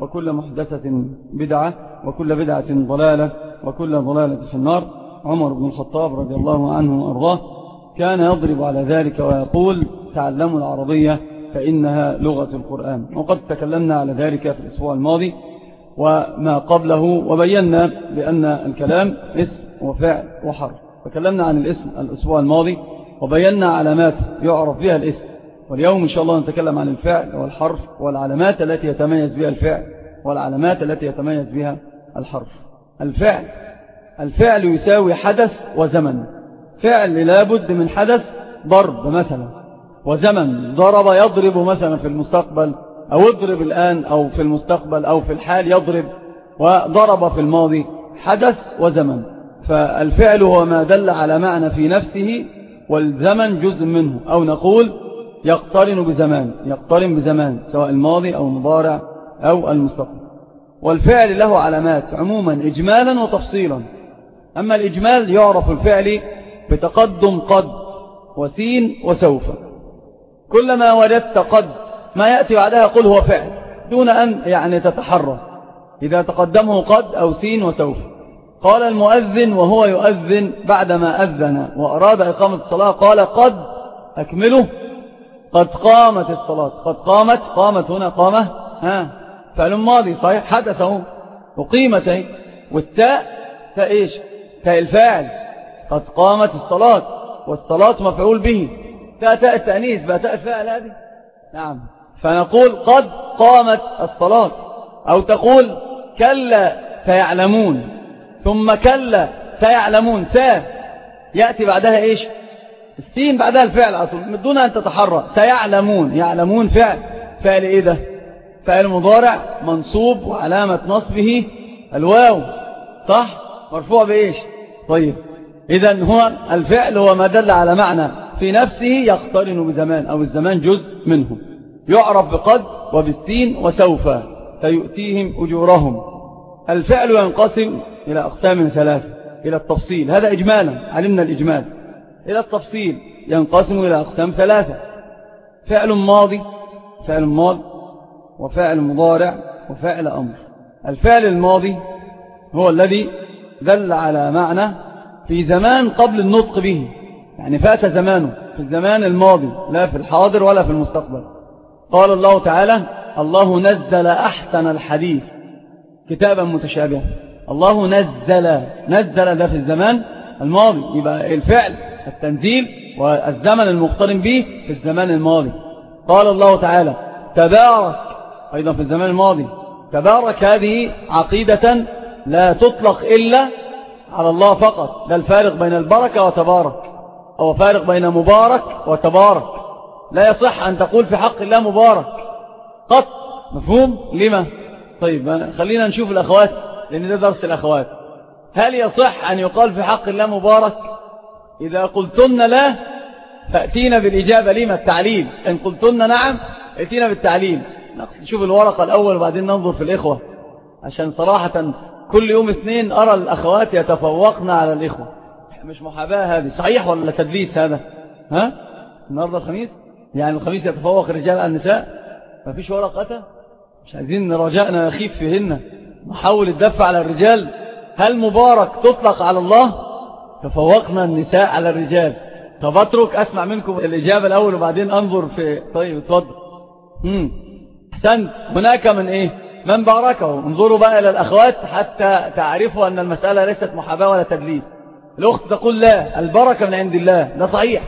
وكل محدثة بدعة وكل بدعة ضلالة وكل ضلالة في النار. عمر بن الخطاب رضي الله عنه وأرضاه كان يضرب على ذلك ويقول تعلموا العربية فإنها لغة القرآن. وقد تكلمنا على ذلك في الأسبوع الماضي وما قبله وبينا بأن الكلام اسم وفعل وحرف. تكلمنا عن الاسم الأسبوع الماضي وبينا علاماته يعرف بها الاسم. واليوم إن شاء الله نتكلم عن الفعل والحرف والعلامات التي يتميز بها الفعل والعلامات التي يتميز بها الحرف. الفعل الفعل يساوي حدث وزمن. فعل لابد من حدث ضرب مثلا. وزمن ضرب يضرب مثلا في المستقبل أو اضرب الآن أو في المستقبل أو في الحال يضرب وضرب في الماضي. حدث وزمن. فالفعل هو ما دل على معنى في نفسه والزمن جزء منه. أو نقول يقترن بزمان يقترن بزمان سواء الماضي أو المضارع أو المستقبل. والفعل له علامات عموما إجمالا وتفصيلا. أما الإجمال يعرف الفعل بتقدم قد وسين وسوف. كلما وجدت قد ما يأتي بعدها قل هو فعل دون أن يعني تتحرى. إذا تقدمه قد أو سين وسوف. قال المؤذن وهو يؤذن بعدما أذن وأراد إقامة الصلاة قال قد أكمله. قد قامت الصلاة. قد قامت قامت هنا قامة ها. فعل ماضي صحيح. حدثه وقيمته والتاء تاء إيش؟ تاء الفاعل. قد قامت الصلاة والصلاة مفعول به. تاء تاء التأنيس بقى تاء الفاعل هذه. نعم. فنقول قد قامت الصلاة. أو تقول كلا سيعلمون. ثم كلا سيعلمون. سا. يأتي بعدها إيش؟ السين بعدها الفعل أصلا دون أن تتحرى. سيعلمون. يعلمون فعل. فعل إيه ده؟ فعل مضارع منصوب وعلامة نصبه الواو. صح؟ مرفوع بإيش؟ طيب. إذا هو الفعل هو ما دل على معنى في نفسه يقترن بزمان أو الزمان جزء منه. يعرف بقد وبالسين وسوف فيؤتيهم أجورهم. الفعل ينقسم إلى أقسام ثلاثة إلى التفصيل. هذا إجمالا. علمنا الإجمال. إلى التفصيل ينقسم إلى أقسام ثلاثة. فعل ماضي فعل ماضي وفعل مضارع وفعل أمر. الفعل الماضي هو الذي دل على معنى في زمان قبل النطق به. يعني فات زمانه في الزمان الماضي لا في الحاضر ولا في المستقبل. قال الله تعالى الله نزل أحسن الحديث كتابا متشابها. الله نزل نزل ده في الزمان الماضي. يبقى الفعل التنزيل والزمن المقترن به في الزمان الماضي. قال الله تعالى تبارك أيضا في الزمان الماضي تبارك هذه عقيدة لا تطلق إلا على الله فقط ده الفارق بين البركة وتبارك أو فارق بين مبارك وتبارك. لا يصح أن تقول في حق الله مبارك قط. مفهوم؟ لما؟ طيب خلينا نشوف الأخوات لأن ده درس الأخوات. هل يصح أن يقال في حق الله مبارك؟ إذا قلتن لا فأتينا بالإجابة. لما التعليل. إن قلتن نعم ائتينا بالتعليل. نشوف الورقة الأول وبعدين ننظر في الإخوة. عشان صراحة كل يوم اثنين أرى الأخوات يتفوقن على الإخوة. مش محاباة هذه. صحيح ولا تدليس هذا؟ ها؟ النهاردة الخميس؟ يعني الخميس يتفوق الرجال على النساء؟ ما فيش ورقة؟ مش عايزين رجاءنا يخيف فيهن. نحاول الدفع على الرجال. هل مبارك تطلق على الله؟ تفوقنا النساء على الرجال. طب اترك أسمع منكم الإجابة الأول وبعدين أنظر في طيب اتفضل. أحسنت. هناك من إيه؟ من باركه انظروا بقى إلى الأخوات حتى تعرفوا أن المسألة ليست محاباة ولا تدليس. الأخت تقول لا البركة من عند الله. ده صحيح.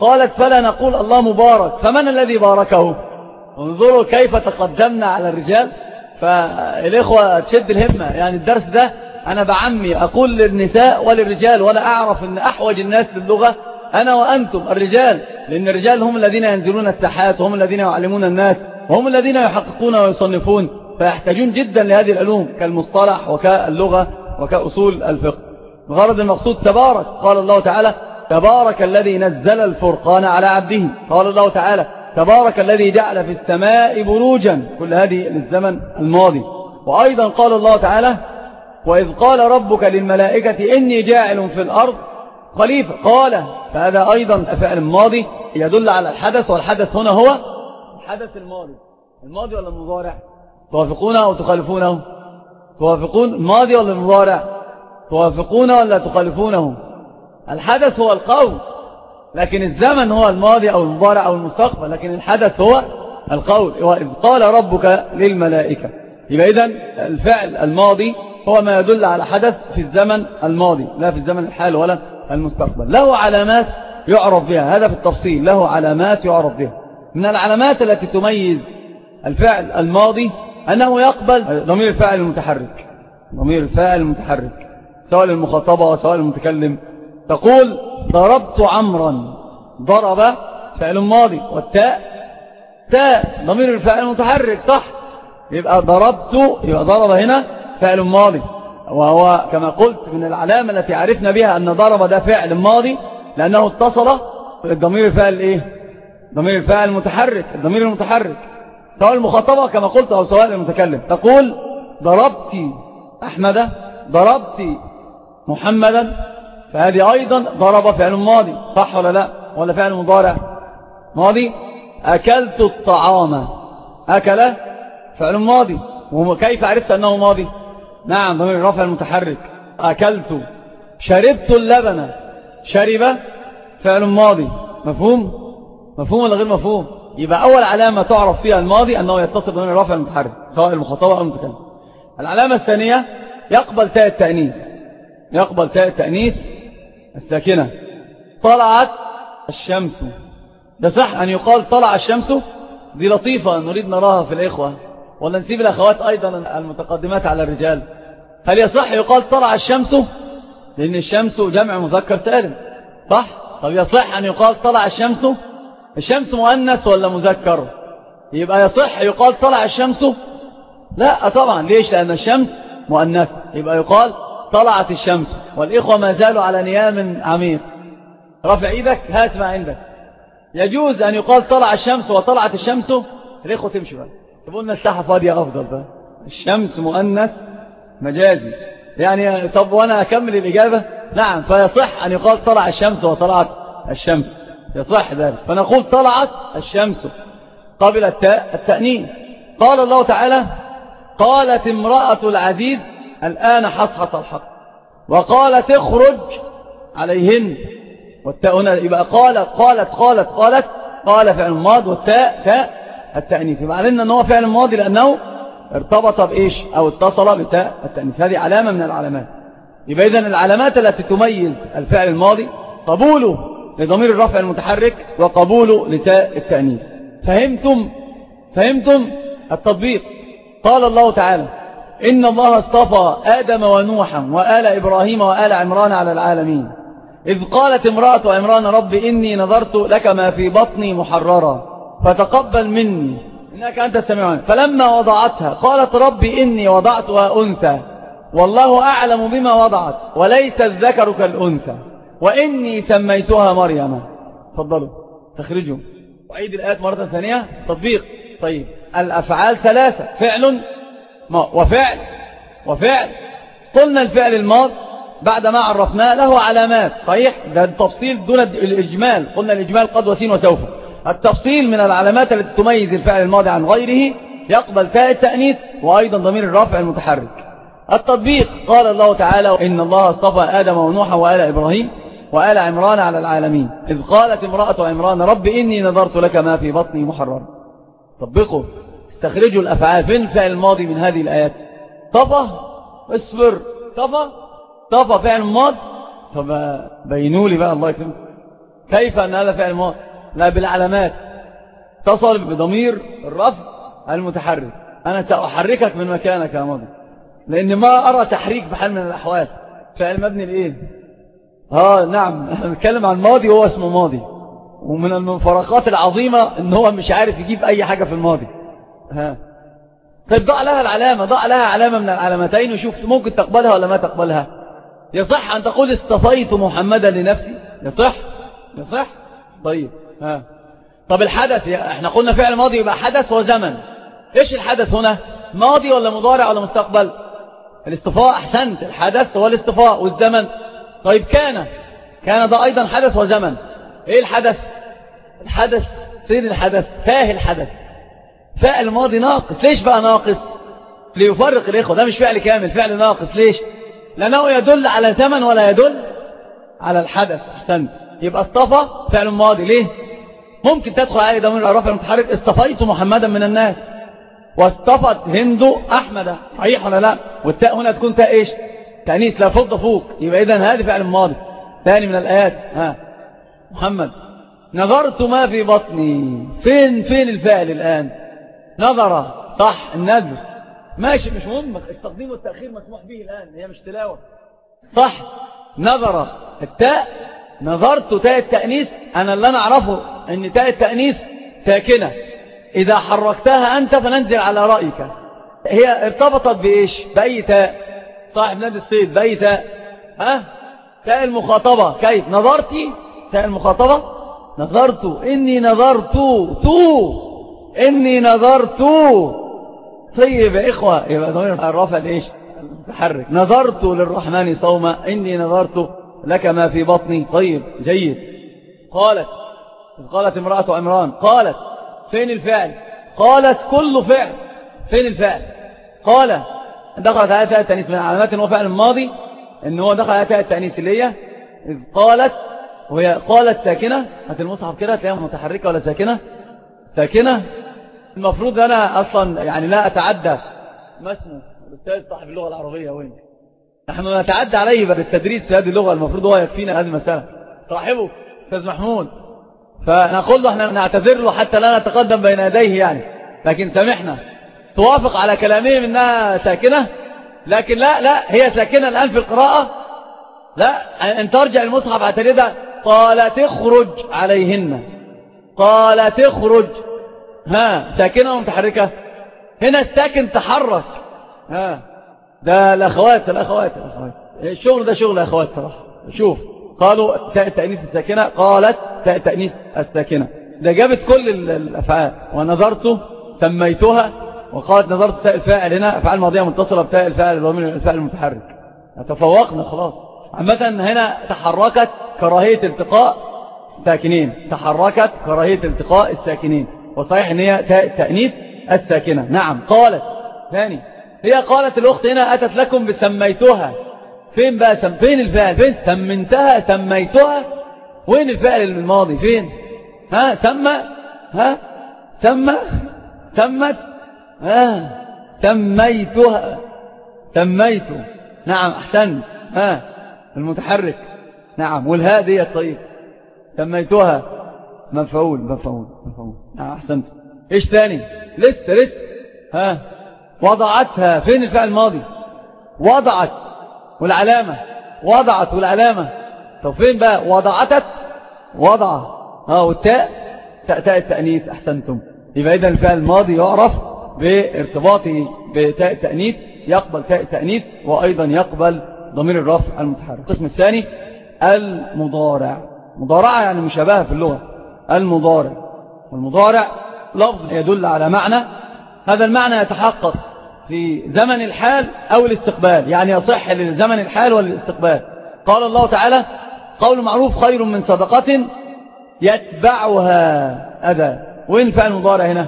قالت فلا نقول الله مبارك. فمن الذي باركه؟ انظروا كيف تقدمنا على الرجال. فالإخوة تشد الهمة. يعني الدرس ده أنا بعمي أقول للنساء وللرجال ولا أعرف أن أحوج الناس للغة أنا وأنتم الرجال لأن الرجال هم الذين ينزلون الساحات وهم الذين يعلمون الناس وهم الذين يحققون ويصنفون فيحتاجون جدا لهذه العلوم كالمصطلح وكاللغة وكأصول الفقه. بغرض المقصود تبارك قال الله تعالى تبارك الذي نزل الفرقان على عبده. قال الله تعالى تبارك الذي جعل في السماء بروجا. كل هذه للزمن الماضي. وأيضا قال الله تعالى وإذ قال ربك للملائكة إني جاعل في الأرض خليفة. قال فهذا أيضا فعل ماضي يدل على الحدث والحدث هنا هو الحدث الماضي. الماضي ولا المضارع؟ توافقونه أو تخالفونه؟ توافقون؟ الماضي ولا المضارع؟ توافقونه ولا تخالفونه؟ الحدث هو القول لكن الزمن هو الماضي أو المضارع أو المستقبل لكن الحدث هو القول. وإذ قال ربك للملائكة يبقى إذن الفعل الماضي هو ما يدل على حدث في الزمن الماضي لا في الزمن الحال ولا المستقبل. له علامات يعرف بها هذا في التفصيل. له علامات يعرف بها. من العلامات التي تميز الفعل الماضي أنه يقبل ضمير الفاعل المتحرك ضمير الفاعل المتحرك سواء المخاطبة وسواء المتكلم. تقول ضربت عمرا. ضرب فعل ماضي. والتاء تاء ضمير الفاعل المتحرك صح؟ يبقى ضربت يبقى ضرب هنا فعل ماضي. وهو كما قلت من العلامة التي عرفنا بها أن ضرب ده فعل ماضي لأنه اتصل الضمير الفاعل إيه؟ ضمير الفاعل المتحرك الضمير المتحرك. سواء المخاطبة كما قلت أو سواء المتكلم. تقول ضربت أحمد ضربت محمدا فهذه أيضا ضرب فعل ماضي. صح ولا لا؟ ولا فعل مضارع؟ ماضي. أكلت الطعام. أكل فعل ماضي. وكيف عرفت أنه ماضي؟ نعم ضمير الرفع المتحرك. أكلت. شربت اللبن. شرب فعل ماضي. مفهوم؟ مفهوم ولا غير مفهوم؟ يبقى أول علامة تعرف فيها الماضي أنه يتصل ضمير الرفع المتحرك سواء المخاطبة أو المتكلم. العلامة الثانية يقبل تاء التأنيث. يقبل تاء التأنيث الساكنة. طلعت الشمس. ده صح أن يقال طلع الشمس؟ دي لطيفة نريد نراها في الإخوة. ولا نسيب الأخوات أيضا المتقدمات على الرجال. هل يصح يقال طلع الشمس؟ لأن الشمس جمع مذكر سالم صح؟ طب يصح أن يقال طلع الشمس؟ الشمس مؤنث ولا مذكر؟ يبقى يصح يقال طلع الشمس؟ لا طبعا. ليش؟ لأن الشمس مؤنث. يبقى يقال طلعت الشمس. والإخوة ما زالوا على نيام عميق. رفع إيدك هات ما عندك. يجوز أن يقال طلع الشمس وطلعت الشمس؟ الإخوة تمشي بقى. تقولنا الساحة فاضية أفضل بقى. الشمس مؤنث مجازي. يعني طب وأنا أكمل الإجابة؟ نعم فيصح أن يقال طلع الشمس وطلعت الشمس. يصح ذلك. فنقول طلعت الشمس قبل التاء التأنين. قال الله تعالى قالت امرأة العزيز الآن حصحص الحق. وقالت اخرج عليهن. والتاء هنا يبقى قال قالت قالت قالت. قال فعل ماض والتاء تاء. التأنيث. يبقى علمنا أنه فعل ماضي لأنه ارتبط بإيش؟ أو اتصل بتاء التأنيث. هذه علامة من العلامات. يبقى إذن العلامات التي تميز الفعل الماضي قبوله لضمير الرفع المتحرك وقبوله لتاء التأنيث. فهمتم؟ فهمتم؟ التطبيق. قال الله تعالى إن الله اصطفى آدم ونوحا وآل إبراهيم وآل عمران على العالمين. إذ قالت امرأة عمران رب إني نظرت لك ما في بطني محررا. فتقبل مني. إنك أنت السميع. فلما وضعتها قالت رب إني وضعتها أنثى. والله أعلم بما وضعت وليس الذكر كالأنثى. وإني سميتها مريم. تفضلوا تخرجوا. وعيد الآيات مرة ثانية. تطبيق. طيب. الأفعال ثلاثة. فعل وفعل وفعل. قلنا الفعل الماض. بعد ما عرفناه له علامات. صحيح؟ ده التفصيل دون الإجمال. قلنا الإجمال قد وسين وسوف. التفصيل من العلامات التي تميز الفعل الماضي عن غيره يقبل تاء التأنيث وأيضا ضمير الرفع المتحرك. التطبيق قال الله تعالى إن الله اصطفى آدم ونوحا وآل إبراهيم وآل عمران على العالمين. إذ قالت امرأة عمران رب إني نظرت لك ما في بطني محرر طبقوا استخرجوا الأفعال. فين الفعل الماضي من هذه الآيات؟ طفى. اصبر. طفى. طفى فعل ماضي طب بينوا لي بقى الله يكرمك. كيف أن هذا فعل ماضي؟ لا بالعلامات. اتصل بضمير الرفع المتحرك. أنا سأحركك من مكانك يا ماضي. لأن ما أرى تحريك بحال من الأحوال. فعل مبني لإيه؟ آه نعم. نتكلم عن ماضي وهو اسمه ماضي. ومن المفارقات العظيمة إن هو مش عارف يجيب أي حاجة في الماضي. ها. طيب ضع لها العلامة. ضع لها علامة من العلامتين وشوف ممكن تقبلها ولا ما تقبلها. يصح أن تقول اصطفيت محمدا لنفسي؟ يصح؟ يصح؟ طيب. طب الحدث إحنا قلنا فعل ماضي يبقى حدث وزمن. إيش الحدث هنا؟ ماضي ولا مضارع ولا مستقبل؟ الاصطفاء أحسنت. الحدث هو والزمن. طيب كان. كان ده أيضا حدث وزمن. إيه الحدث؟ الحدث فين الحدث فاه الحدث. فاء الماضي ناقص. ليش بقى ناقص؟ ليفرق الإخوة. ده مش فعل كامل فعل ناقص. ليش؟ لأنه يدل على زمن ولا يدل على الحدث. أحسنت. يبقى اصطفى فعل ماضي. ليه؟ ممكن تدخل عليه ضمير الرفع المتحرك اصطفيت محمدا من الناس. واصطفت هند أحمد صحيح ولا لا؟ والتاء هنا تكون تاء إيش؟ تأنيس لا فض فوق. يبقى إذن هذه فعل ماضي. ثاني من الآيات. ها. محمد. نظرت ما في بطني. فين فين الفعل الآن؟ نظر. صح. النذر. ماشي مش مهم. التقديم والتأخير مسموح به الآن. هي مش تلاوة. صح. نظر. التاء. نظرت تاء التأنيس أنا اللي أنا أعرفه أن تاء التأنيس ساكنة. إذا حركتها أنت فننزل على رأيك. هي ارتبطت بإيش؟ بأي تاء؟ صاحب نادي الصيد بأي تاء؟ ها؟ تاء المخاطبة. كيف؟ نظرتي تاء المخاطبة؟ نظرت. إني نظرت. تو. إني نظرت. طيب يا إخوة يبقى ضمير الرفع لإيش تحرك. نظرت للرحمن صوما. إني نظرت. لك ما في بطني. طيب جيد. قالت قالت امرأة عمران قالت فين الفعل؟ قالت كل فعل. فين الفعل؟ قال دخلت آية التأنيس من علامات هو فعل الماضي إن هو دخل آية التأنيس اللي هي إذ قالت وهي قالت ساكنة. هات المصحف كده تلاقيها متحركة ولا ساكنة؟ ساكنة. المفروض أنا أصلا يعني لا أتعدى. ما اسمه؟ الأستاذ صاحب اللغة العربية وين؟ نحن نتعدى عليه بالتدريس في هذه اللغة المفروض هو يكفينا هذه المسألة. صاحبه. أستاذ محمود. فنقول له إحنا نعتذر له حتى لا نتقدم بين يديه يعني. لكن سامحنا توافق على كلامهم إنها ساكنة. لكن لا لا هي ساكنة الآن في القراءة. لا إن ترجع المصحف اعترضها. قال تخرج عليهن. قال تخرج ها ساكنة ومتحركة. هنا الساكن تحرك. ها. ده الأخوات الأخوات الأخوات. الشغل ده شغل أخوات صراحة. شوف قالوا تاء التأنيث الساكنة قالت تاء التأنيث الساكنة. ده جابت كل الأفعال. ونظرت سميتها وقالت نظرت تاء الفاعل هنا أفعال ماضية متصلة بتاء الفاعل الضمير الفاعل المتحرك. تفوقنا خلاص. عامة هنا تحركت كراهية التقاء ساكنين تحركت كراهية التقاء الساكنين. وصحيح إن هي تاء التأنيث الساكنة. نعم قالت. ثاني هي قالت الأخت هنا أتت لكم بسميتها فين بقى سم فين الفعل؟ فين؟ سمنتها سميتها وين الفعل الماضي؟ فين؟ ها؟ سمى؟ ها؟ سمى؟ سمت؟ ها سميتها سميت. نعم أحسن. ها المتحرك. نعم. والهاء دي طيب. سميتها مفعول مفعول مفعول. نعم أحسنت. إيش ثاني؟ لسه لسه. ها؟ وضعتها فين الفعل الماضي؟ وضعت والعلامة وضعت والعلامة. طب فين بقى؟ وضعتت وضع. ها والتاء تاء تاء التأنيث أحسنتم. يبقى إذا الفعل الماضي يعرف بارتباطه بتاء التأنيث يقبل تاء التأنيث وأيضا يقبل ضمير الرفع المتحرك. القسم الثاني المضارع. مضارعة يعني مشابهة في اللغة. المضارع. والمضارع لفظ يدل على معنى هذا المعنى يتحقق في زمن الحال أو الاستقبال. يعني يصح لزمن الحال والاستقبال. قال الله تعالى قول معروف خير من صدقة يتبعها. أذى. وين فعل المضارع هنا؟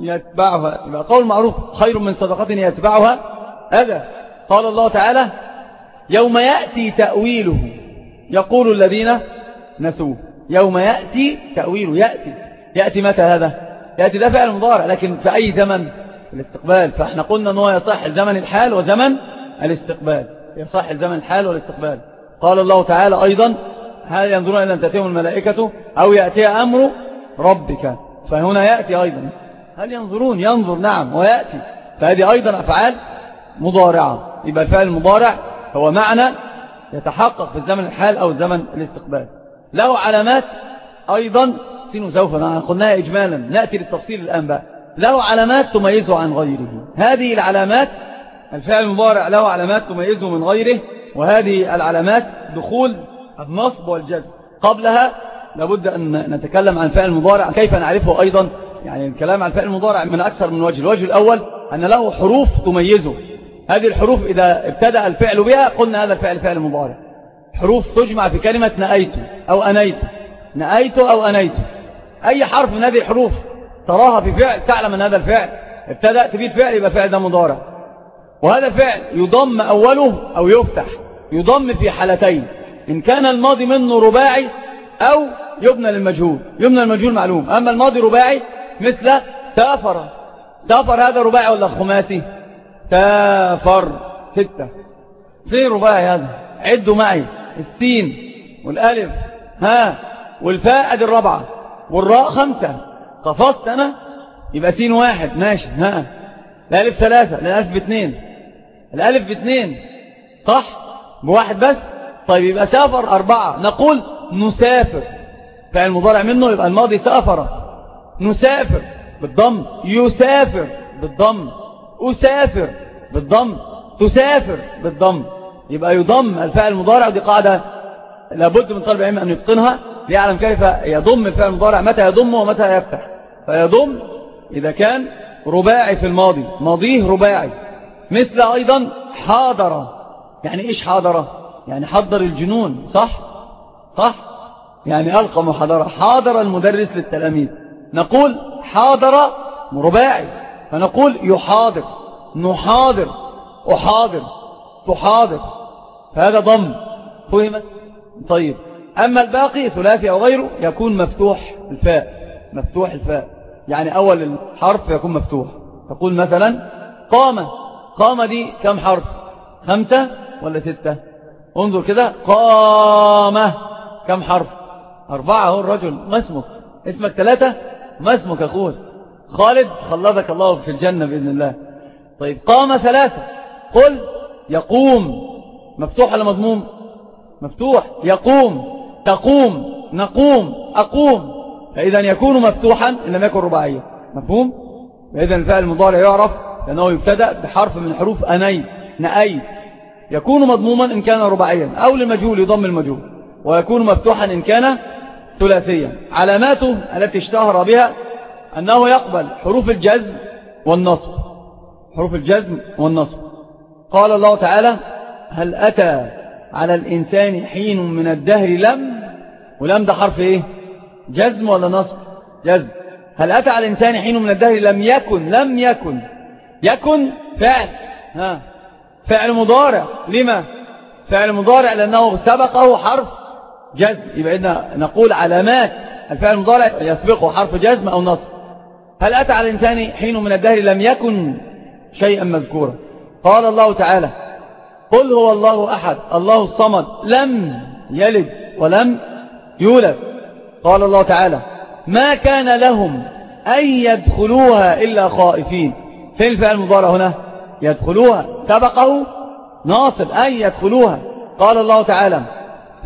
يتبعها. يبقى قول معروف خير من صدقة يتبعها. أذى. قال الله تعالى يوم يأتي تأويله. يقول الذين نسوه. يوم يأتي تأويله. يأتي. يأتي متى هذا؟ يأتي ده فعل مضارع لكن في أي زمن؟ الاستقبال. فإحنا قلنا أنه يصح زمن الحال وزمن الاستقبال. يصح زمن الحال والاستقبال. قال الله تعالى أيضا هل ينظرون إلا أن تأتيهم الملائكة أو يأتي أمر ربك؟ فهنا يأتي أيضا. هل ينظرون؟ ينظر نعم ويأتي. فهذه أيضا أفعال مضارعة. يبقى الفعل المضارع هو معنى يتحقق في الزمن الحال أو الزمن الاستقبال. له علامات أيضا سين سوف قلناها إجمالا. نأتي للتفصيل الآن بقى. له علامات تميزه عن غيره. هذه العلامات الفعل المضارع له علامات تميزه من غيره وهذه العلامات دخول النصب والجزم. قبلها لابد أن نتكلم عن فعل المضارع كيف نعرفه أيضا؟ يعني الكلام عن فعل المضارع من أكثر من وجه. الوجه الأول أن له حروف تميزه. هذه الحروف إذا ابتدأ الفعل بها قلنا هذا الفعل فعل مضارع. حروف تجمع في كلمة نأيت أو أنيت. نأيت أو أنيت. أي حرف من هذه الحروف تراها في فعل تعلم أن هذا الفعل. ابتدأ تبيد فعل يبقى فعل ده مضارع. وهذا فعل يضم أوله أو يفتح. يضم في حالتين. إن كان الماضي منه رباعي أو يبنى للمجهول. يبنى للمجهول معلوم. أما الماضي رباعي مثل سافر. سافر هذا رباعي ولا خماسي؟ سافر. ستة. فين رباعي هذا؟ عدوا معي. السين والألف. ها؟ والفاء ادي الرابعة. والراء خمسة. قفصت أنا؟ يبقى سين واحد. ماشي. ها. الألف ثلاثة. الألف باثنين. الألف باثنين. صح؟ بواحد بس؟ طيب يبقى سافر أربعة. نقول نسافر. فعل المضارع منه يبقى الماضي سافر. نسافر بالضم. يسافر بالضم. أسافر بالضم. تسافر بالضم. يبقى يضم الفعل المضارع. ودي قاعدة لابد من طالب العلم أن يتقنها. ليعلم كيف يضم الفعل المضارع متى يضم ومتى يفتح. فيضم إذا كان رباعي في الماضي ماضيه رباعي. مثل أيضا حاضر. يعني إيش حاضر؟ يعني حضر الجنون صح؟ صح؟ يعني ألقى محاضرة. حاضر المدرس للتلاميذ. نقول حاضر رباعي. فنقول يحاضر نحاضر أحاضر تحاضر. فهذا ضم. فهمت؟ طيب. أما الباقي ثلاثي أو غيره يكون مفتوح الفاء مفتوح الفاء. يعني أول الحرف يكون مفتوح. تقول مثلا قام. قام دي كم حرف؟ خمسة ولا ستة؟ انظر كده. قام. كم حرف؟ أربعة. هو الرجل. ما اسمك؟ اسمك ثلاثة؟ ما اسمك أخوه خالد خلدك الله في الجنة بإذن الله. طيب قام ثلاثة. قل يقوم. مفتوح ولا مضموم؟ مفتوح. يقوم. تقوم نقوم أقوم. فإذا يكون مفتوحا إن لم يكن رباعيا. مفهوم؟ فإذا الفعل المضارع يعرف لأنه يبتدأ بحرف من حروف أني نأي. يكون مضموما إن كان رباعيا أو للمجهول يضم المجهول. ويكون مفتوحا إن كان ثلاثيا. علاماته التي اشتهر بها أنه يقبل حروف الجزم والنصب. حروف الجزم والنصب. قال الله تعالى هل أتى على الإنسان حين من الدهر لم ولم ده حرف إيه؟ جزم ولا نصب؟ جزم. هل أتى على الإنسان حين من الدهر لم يكن؟ لم يكن. يكن فعل. ها. فعل مضارع. لما؟ فعل مضارع لأنه سبقه حرف جزم. يبقى إذن نقول علامات الفعل المضارع يسبقه حرف جزم أو نصب. هل أتى على الإنسان حين من الدهر لم يكن شيئا مذكورا؟ قال الله تعالى قل هو الله أحد الله الصمد لم يلد ولم يولد. قال الله تعالى ما كان لهم أن يدخلوها إلا خائفين. فين الفعل المضارع هنا؟ يدخلوها. سبقه ناصب أن يدخلوها. قال الله تعالى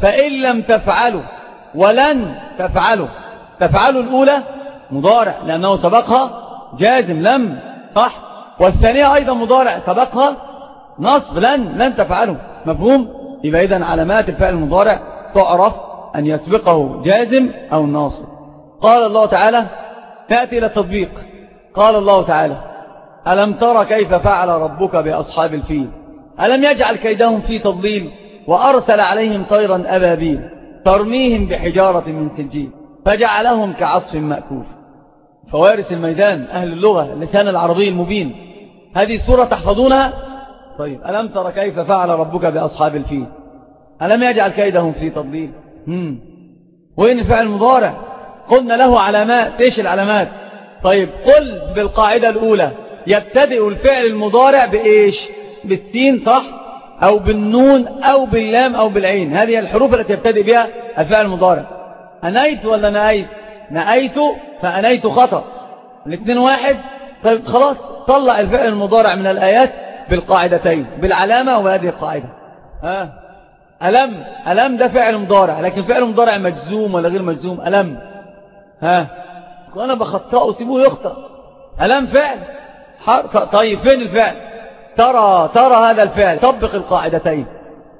فإن لم تفعلوا ولن تفعلوا. تفعلوا الأولى مضارع لأنه سبقها جازم لم صح. والثانية أيضا مضارع سبقها نصب لن لن تفعله. مفهوم؟ يبقى إذن علامات الفعل المضارع تعرف أن يسبقه جازم أو ناصب. قال الله تعالى تأتي إلى التطبيق. قال الله تعالى ألم ترى كيف فعل ربك بأصحاب الفيل؟ ألم يجعل كيدهم في تضليل وأرسل عليهم طيرا أبابيل ترميهم بحجارة من سجيل فجعلهم كعصف مأكول. فوارس الميدان أهل اللغة اللسان العربي المبين. هذه السورة تحفظونها؟ طيب ألم ترى كيف فعل ربك بأصحاب الفيل؟ ألم يجعل كيدهم في تضليل؟ هم. وين الفعل المضارع؟ قلنا له علامات. إيش العلامات؟ طيب قل بالقاعدة الأولى. يبتدئ الفعل المضارع بإيش؟ بالسين صح؟ أو بالنون أو باللام أو بالعين. هذه الحروف التي يبتدئ بها الفعل المضارع. أنيت ولا نأيت؟ نأيت فأنيت خطأ. الاثنين واحد؟ طيب خلاص طلع الفعل المضارع من الآيات. بالقاعدتين بالعلامة وهذه القاعدة. ها؟ ألم ألم ده فعل مضارع لكن فعل مضارع مجزوم ولا غير مجزوم؟ ألم. ها؟ وأنا بخطأه سيبوه يخطأ. ألم فعل؟ طيب فين الفعل؟ ترى ترى هذا الفعل. طبق القاعدتين.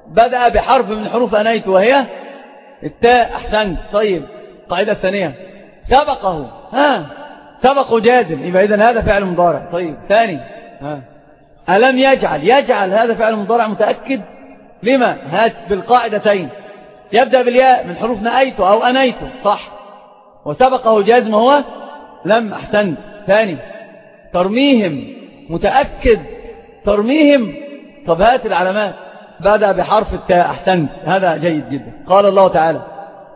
بدأ بحرف من حروف أنيت وهي التاء. أحسنت. طيب قاعدة الثانية سبقه. ها؟ سبقه جازم. يبقى إذن هذا فعل مضارع. طيب ثاني. ها؟ ألم يجعل؟ يجعل هذا فعل مضارع متأكد. لما؟ هات بالقاعدتين. يبدأ بالياء من حروف نأيت أو أنيت صح. وسبقه جازم هو لم أحسنت. ثاني ترميهم متأكد. ترميهم. طب هات العلامات. بدأ بحرف التاء أحسنت. هذا جيد جدا. قال الله تعالى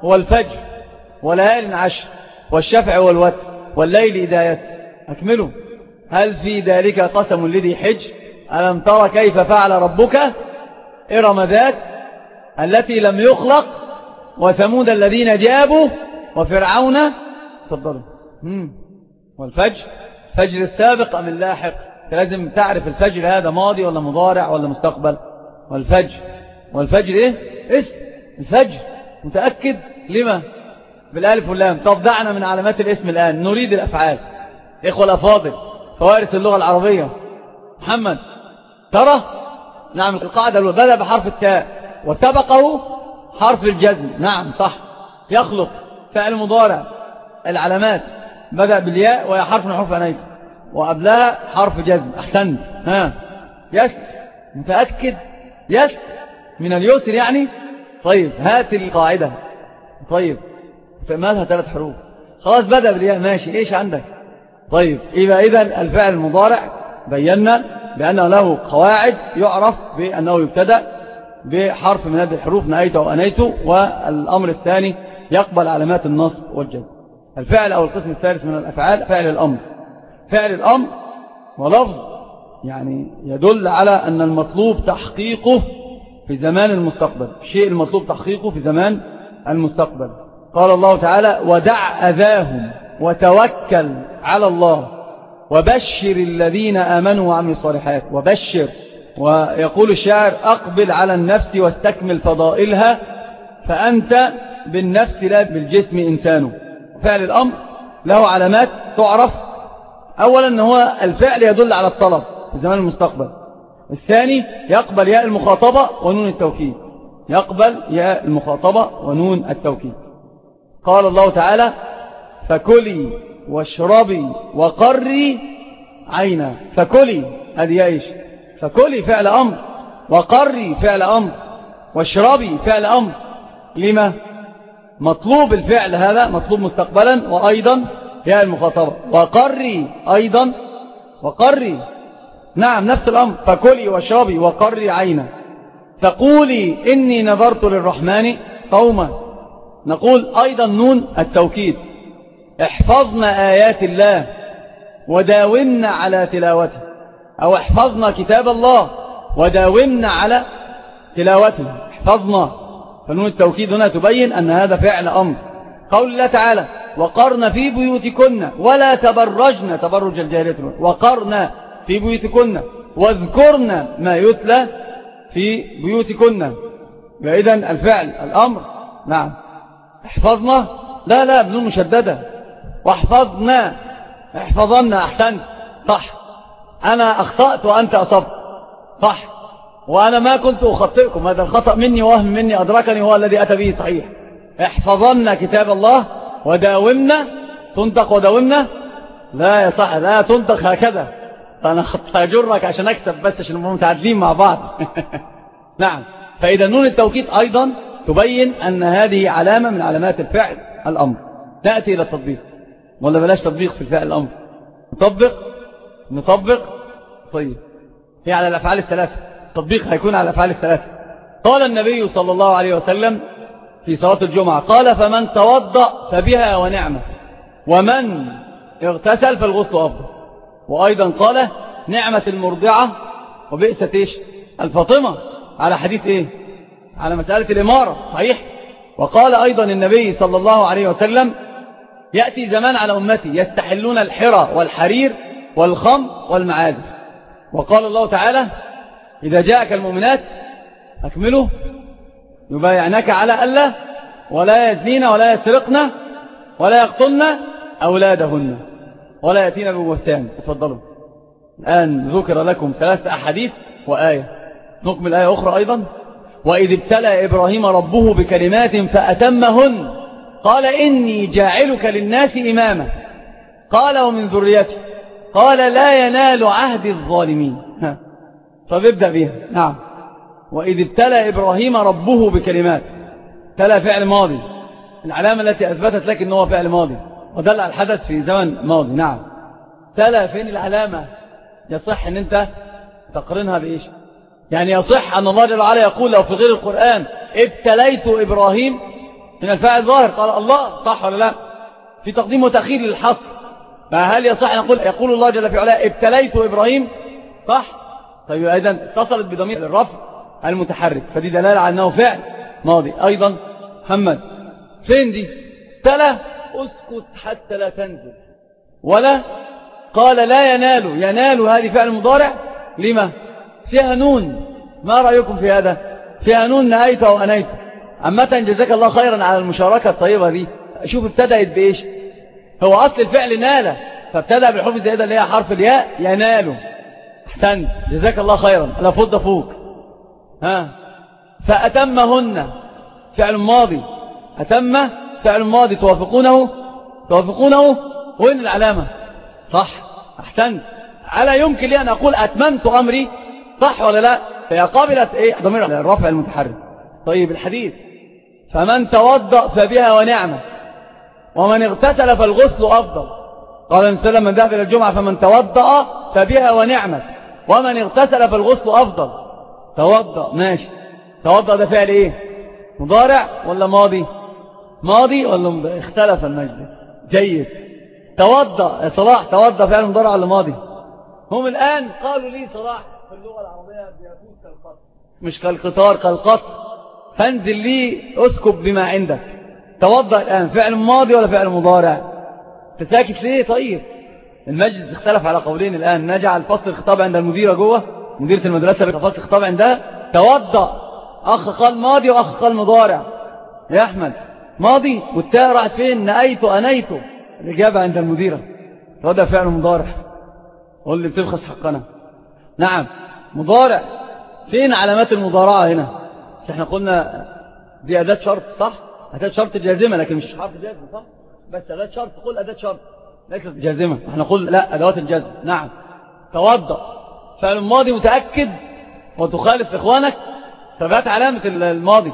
هو الفجر وليال عشر والشفع والوتر والليل إذا يسر. أكملوا هل في ذلك قسم لذي حج ألم ترى كيف فعل ربك؟ إرم ذات التي لم يخلق وثمود الذين جابوا وفرعون تفضلوا والفجر فجر السابق أم اللاحق؟ لازم تعرف الفجر هذا ماضي ولا مضارع ولا مستقبل. والفجر والفجر إيه؟ اسم. الفجر. متأكد؟ لما؟ بالألف واللام. طب دعنا من علامات الاسم الآن. نريد الأفعال. إخوة الأفاضل فوارس اللغة العربية. محمد. ترى؟ نعم القاعدة بدأ بحرف التاء. وسبقه حرف الجزم. نعم صح. يخلق فعل مضارع. العلامات. بدأ بالياء وهي حرف من حروف أنيت وقبلها حرف جزم. أحسنت. ها. يس. متأكد؟ يس. من اليسر يعني؟ طيب هات القاعدة. طيب. فمالها ثلاث حروف. خلاص بدأ بالياء. ماشي. إيش عندك؟ طيب يبقى إذا الفعل المضارع. بينا. بأنه له قواعد يعرف بأنه يبتدأ بحرف من هذه الحروف نأيت أو أنيت والأمر الثاني يقبل علامات النصب والجزم. الفعل أو القسم الثالث من الأفعال فعل الأمر. فعل الأمر ولفظ يعني يدل على أن المطلوب تحقيقه في زمان المستقبل شيء المطلوب تحقيقه في زمان المستقبل. قال الله تعالى ودع أذاهم وتوكل على الله وبشر الذين آمنوا وعملوا الصالحات. وبشر. ويقول الشاعر أقبل على النفس واستكمل فضائلها فأنت بالنفس لا بالجسم إنسان. فعل الأمر له علامات تعرف. أولا هو الفعل يدل على الطلب في زمان المستقبل. الثاني يقبل ياء المخاطبة ونون التوكيد. يقبل ياء المخاطبة ونون التوكيد. قال الله تعالى فكلي واشربي وقري عينا. فكلي هذه إيش؟ فكلي فعل أمر. وقري فعل أمر. واشربي فعل أمر. لما؟ مطلوب الفعل هذا مطلوب مستقبلا وأيضا يا المخاطبة. وقري أيضا. وقري. نعم نفس الأمر. فكلي واشربي وقري عينا. فقولي إني نظرت للرحمن صوما. نقول أيضا نون التوكيد. احفظنا آيات الله وداومنا على تلاوته أو احفظنا كتاب الله وداومنا على تلاوته. احفظنا. فنون التوكيد هنا تبين أن هذا فعل أمر. قول الله تعالى وقرن في بيوتكن ولا تبرجن. تبرج الجاهلية وقرن في بيوتكن واذكرن ما يتلى في بيوتكن. فإذا الفعل الأمر. نعم. احفظنا؟ لا لا بدون مشددة. واحفظنا. احفظنا. أحسنت. صح. أنا أخطأت وأنت أصبت. صح. وأنا ما كنت أخطئكم. هذا الخطأ مني وهم مني. أدركني هو الذي أتى به صحيح. احفظنا كتاب الله وداومنا. تنطق وداومنا. لا يا صح. لا تنطق هكذا. فأنا هجرك عشان أكسب بس عشان نبقى متعادلين مع بعض. نعم. فإذا نون التوكيد أيضا تبين أن هذه علامة من علامات الفعل. الأمر. نأتي إلى التطبيق. ولا بلاش تطبيق في الفعل الأمر. نطبق؟ نطبق؟ طيب. هي على الأفعال الثلاثة. التطبيق هيكون على الأفعال الثلاثة. قال النبي صلى الله عليه وسلم في صلاة الجمعة قال فمن توضأ فبها ونعمة ومن اغتسل فالغسل أفضل. وأيضا قال نعمة المرضعة وبئست إيش؟ الفاطمة. على حديث إيه؟ على مسألة الإمارة صحيح. وقال أيضا النبي صلى الله عليه وسلم يأتي زمان على أمتي يستحلون الحرى والحرير والخم والمعازف. وقال الله تعالى إذا جاءك المؤمنات أكملوا يبايعنك على ألا ولا يزنين ولا يسرقن ولا يقتلن أولادهن ولا يأتين ببهتان. اتفضلوا الآن ذكر لكم ثلاثة أحاديث وآية. نكمل آية أخرى أيضا. وإذ ابتلى إبراهيم ربه بكلمات فأتمهن قال إني جاعلك للناس إماما. قال ومن ذريتي قال لا ينال عهد الظالمين. فبيبدأ بها نعم. وإذ ابتلى إبراهيم ربه بكلمات. تلا فعل ماضي. العلامة التي أثبتت لك أنه فعل ماضي. ودل على الحدث في زمن ماضي. نعم. تلا فين العلامة؟ يصح أن أنت تقرنها بإيش؟ يعني يصح أن الله جل وعلا يقول لو في غير القرآن ابتليت إبراهيم من الفاعل ظاهر قال الله صح ولا لا؟ في تقديم وتأخير للحصر. فهل يصح نقول يقول الله جل في علاه ابتليت إبراهيم؟ صح. طيب أيضا اتصلت بضمير الرفع المتحرك. فدي دلالة على أنه فعل ماضي. أيضا محمد. فين دي؟ تلا اسكت حتى لا تنزل. ولا؟ قال لا ينال. ينال هذه فعل مضارع لما؟ فيها نون. ما رأيكم في هذا؟ فيها نون نهيت أو أنيت. عامة جزاك الله خيرا على المشاركة الطيبة دي شوف ابتدأت بإيش؟ هو أصل الفعل نال فابتدأ بالحروف الزائدة اللي هي حرف الياء ينال أحسنت. جزاك الله خيرا. أنا فض فوق. ها؟ فأتمهن. فعل ماضي. أتم فعل ماضي. توافقونه؟ توافقونه؟ وين العلامة؟ صح. أحسنت. على يمكن لي أن أقول أتممت أمري؟ صح ولا لا؟ فهي قابلة إيه؟ ضمير الرفع المتحرك. طيب الحديث. فمن توضأ فبها ونعمة ومن اغتسل فالغسل أفضل. قال النبي صلى من ذهب إلى الجمعة فمن توضأ فبها ونعمة ومن اغتسل فالغسل أفضل. توضأ ماشي. توضأ ده فعل إيه؟ مضارع ولا ماضي؟ ماضي ولا مضارع اختلف المجلس. جيد. توضأ يا صلاح توضأ فعل مضارع ولا ماضي؟ هم الآن قالوا لي صلاح في اللغة العربية بيكون كالقطر. مش كالقطار كالقطر. فانزل لي اسكب بما عندك. توضأ الآن فعل ماضي ولا فعل مضارع؟ تساكت ليه طيب. المجلس اختلف على قولين الآن. نجعل فصل الخطاب عند المديرة جوه مديرة المدرسة فصل الخطاب عندها. توضأ. أخ قال ماضي وأخ قال مضارع. يا أحمد ماضي. والتاء راحت فين؟ نأيت أنيت الإجابة عند المديرة. رد فعل مضارع. قول لي بتبخص حقنا. نعم مضارع. فين علامات المضارعة هنا؟ إحنا قلنا دي أداة شرط صح؟ أداة شرط جازمة لكن مش حرف جازم صح؟ بس أداة شرط تقول أداة شرط. ليست جازمة. إحنا نقول لا أدوات الجزم. نعم. توضأ فعل الماضي متأكد وتخالف إخوانك؟ فبات علامة الماضي.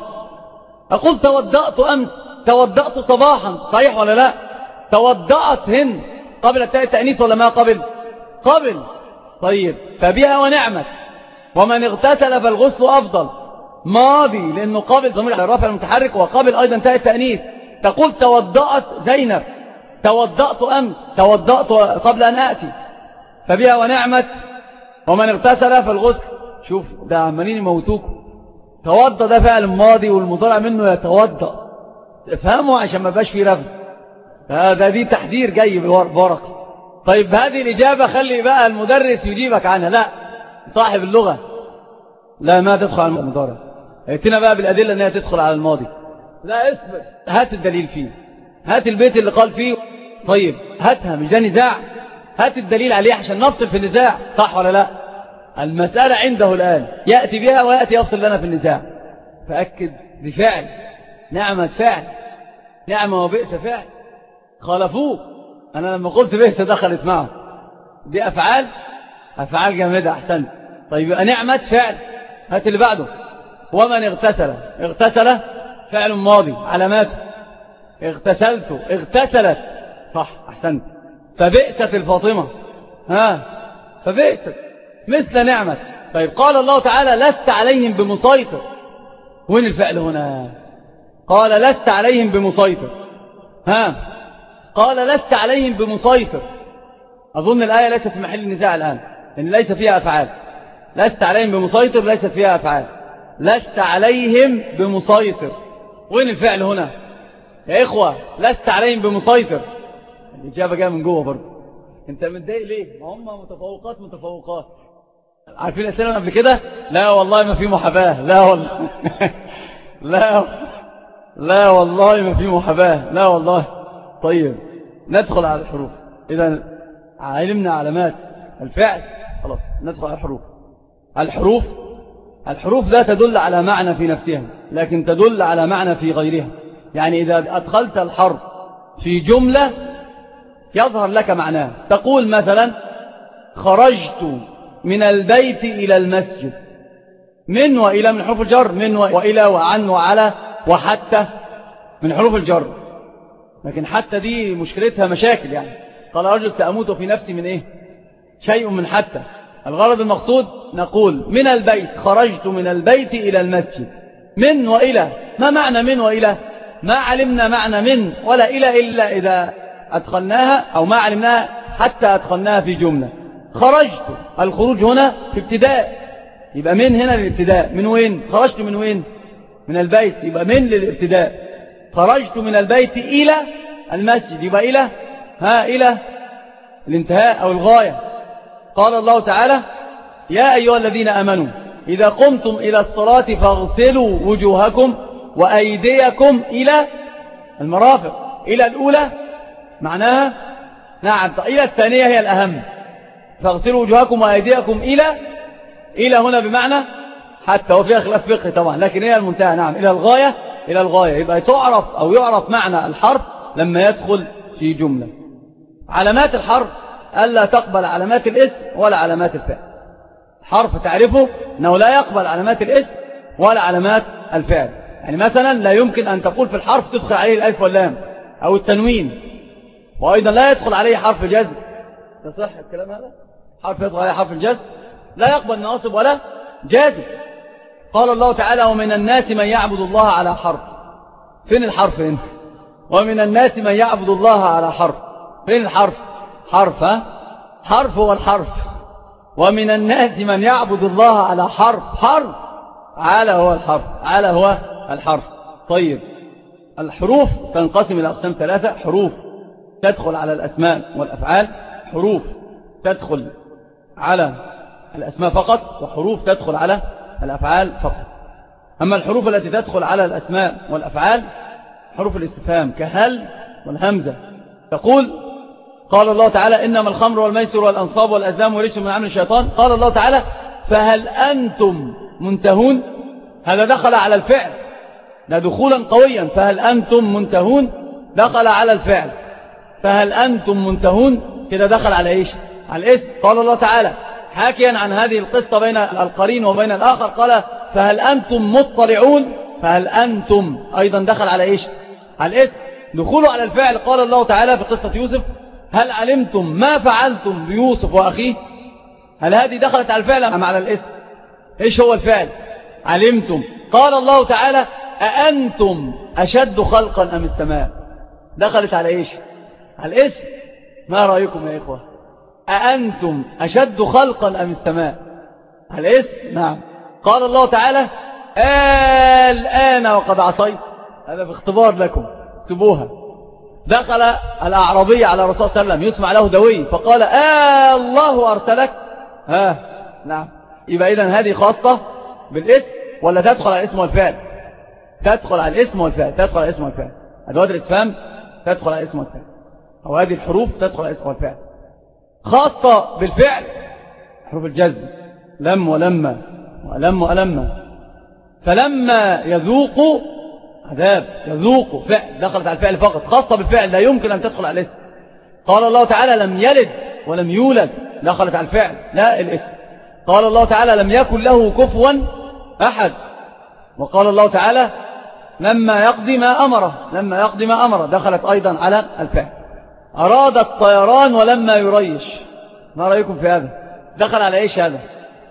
أقول توضأت أمس توضأت صباحا صحيح ولا لا؟ توضأت هن قبل التاء التأنيث ولا ما قبل؟ قبل. طيب. فبها ونعمت. ومن اغتسل فالغسل أفضل. ماضي لأنه قابل ضمير على الرفع المتحرك وقابل أيضا تاء التأنيث. تقول توضأت زينب. توضأت أمس. توضأت قبل أن آتي. فبها ونعمت. ومن اغتسل فالغسل شوف ده عمالين يموتوكم توضأ ده فعل ماضي والمضارع منه يتوضأ. افهموا عشان ما بقاش فيه رفض. هذا دي تحذير جاي بورقة. طيب هذه الإجابة خلي بقى المدرس يجيبك عنها. لا صاحب اللغة. لا ما تدخل على المضارع. ائتنا بقى بالأدلة أنها تدخل على الماضي. لا اثبت. هات الدليل فيه. هات البيت اللي قال فيه. طيب هاتها مش ده نزاع هات الدليل عليه عشان نفصل في النزاع. صح ولا لا؟ المسألة عنده الآن. يأتي بها ويأتي يفصل لنا في النزاع. فأكد بفعل. نعمة فعل. نعمة وبئس فعل. خالفوه. أنا لما قلت بئس دخلت معه. دي أفعال؟ أفعال جامدة أحسن. طيب نعمة فعل. هات اللي بعده. ومن اغتسل؟ اغتسل فعل ماضي علاماته اغتسلت اغتسلت. صح أحسنت. فبئست الفاطمة. ها فبئست مثل نعمة طيب قال الله تعالى لست عليهم بمسيطر. وين الفعل هنا؟ قال لست عليهم بمسيطر. ها قال لست عليهم بمسيطر. أظن الآية ليست في محل النزاع الآن لأن ليس فيها أفعال. لست عليهم بمسيطر ليست فيها أفعال. لست عليهم بمسيطر. وين الفعل هنا؟ يا إخوة لست عليهم بمسيطر. الإجابة جاء من جوه برضه. أنت متضايق ليه؟ ما هم متفوقات متفوقات. عارفين الأسئلة قبل كده؟ لا والله ما في محاباة. لا والله لا لا والله ما في محاباة. لا والله. طيب ندخل على الحروف. إذا علمنا علامات الفعل. خلاص ندخل على الحروف. الحروف الحروف لا تدل على معنى في نفسها لكن تدل على معنى في غيرها. يعني إذا أدخلت الحرف في جملة يظهر لك معناه تقول مثلا خرجت من البيت إلى المسجد من وإلى من حروف الجر من وإلى وعن وعلى وحتى من حروف الجر. لكن حتى دي مشكلتها مشاكل يعني. قال رجل تأموت في نفسي من إيه؟ شيء من حتى. الغرض المقصود نقول من البيت خرجت من البيت إلى المسجد. من وإلى؟ ما معنى من وإلى؟ ما علمنا معنى من ولا إلى إلا إذا أدخلناها أو ما علمناها حتى أدخلناها في جملة. خرجت الخروج هنا في ابتداء. يبقى من هنا للابتداء. من وين؟ خرجت من وين؟ من البيت. يبقى من للابتداء. خرجت من البيت إلى المسجد. يبقى إلى؟ ها إلى الانتهاء أو الغاية. قال الله تعالى يا أيها الذين أمنوا إذا قمتم إلى الصلاة فاغسلوا وجوهكم وأيديكم إلى المرافق. إلى الأولى معناها؟ نعم. إلى الثانية هي الأهم. فاغسلوا وجوهكم وأيديكم إلى إلى هنا بمعنى حتى وفيها خلاف فقه طبعا لكن هي المنتهى. نعم. إلى الغاية إلى الغاية. يبقى تعرف أو يعرف معنى الحرف لما يدخل في جملة. علامات الحرف ألا تقبل علامات الاسم ولا علامات الفعل. حرف تعرفه أنه لا يقبل علامات الاسم ولا علامات الفعل. يعني مثلا لا يمكن أن تقول في الحرف تدخل عليه الألف واللام أو التنوين وأيضا لا يدخل عليه حرف جزم تصح الكلام هذا؟ حرف يدخل عليه حرف الجزم. لا يقبل ناصب ولا جازم. قال الله تعالى ومن الناس من يعبد الله على حرف. فين الحرف هنا؟ ومن الناس من يعبد الله على حرف. فين الحرف؟ حرف حرف هو الحرف. ومن الناس من يعبد الله على حرف حرف على هو الحرف على هو الحرف. طيب الحروف تنقسم إلى أقسام ثلاثة. حروف تدخل على الأسماء والأفعال حروف تدخل على الأسماء فقط وحروف تدخل على الأفعال فقط. أما الحروف التي تدخل على الأسماء والأفعال حروف الاستفهام كهل والهمزة. تقول قال الله تعالى إنما الخمر والميسر والأنصاب والأزلام ورجس من عمل الشيطان. قال الله تعالى فهل أنتم منتهون؟ هذا دخل على الفعل. لا دخولا قويا. فهل أنتم منتهون؟ دخل على الفعل. فهل أنتم منتهون؟ كده دخل على إيش؟ على الاسم قال الله تعالى حاكيا عن هذه القصة بين القرين وبين الآخر. قال فهل أنتم مطلعون؟ فهل أنتم أيضا دخل على إيش؟ على الاسم دخوله على الفعل. قال الله تعالى في قصة يوسف هل علمتم ما فعلتم بيوسف وأخيه؟ هل هذه دخلت على الفعل أم على الاسم؟ إيش هو الفعل؟ علمتم. قال الله تعالى أأنتم أشد خلقا أم السماء؟ دخلت على إيش؟ على الاسم. ما رأيكم يا إخوة؟ أأنتم أشد خلقا أم السماء؟ على الاسم. نعم. قال الله تعالى الآن وقد عصيت. هذا في اختبار لكم. سبوها دخل الأعرابي على الرسول صلى الله عليه وسلم يسمع له دوي فقال آه الله أرسلك. ها نعم. يبقى إذن هذه خاصة بالاسم ولا تدخل على الاسم والفعل؟ تدخل على الاسم والفعل تدخل على الاسم والفعل. أدوات الإسفام تدخل على الاسم والفعل. أو هذه الحروف تدخل على الاسم والفعل. خاصة بالفعل حروف الجزم لم ولما ولم ولما فلما يذوق عذاب يذوق فعل دخلت على الفعل فقط خاصة بالفعل لا يمكن أن تدخل على الاسم. قال الله تعالى لم يلد ولم يولد دخلت على الفعل لا الاسم. قال الله تعالى لم يكن له كفوا أحد. وقال الله تعالى لما يقضي ما أمره لما يقضي ما أمره دخلت أيضا على الفعل. أراد الطيران ولما يريش. ما رأيكم في هذا؟ دخل على إيش هذا؟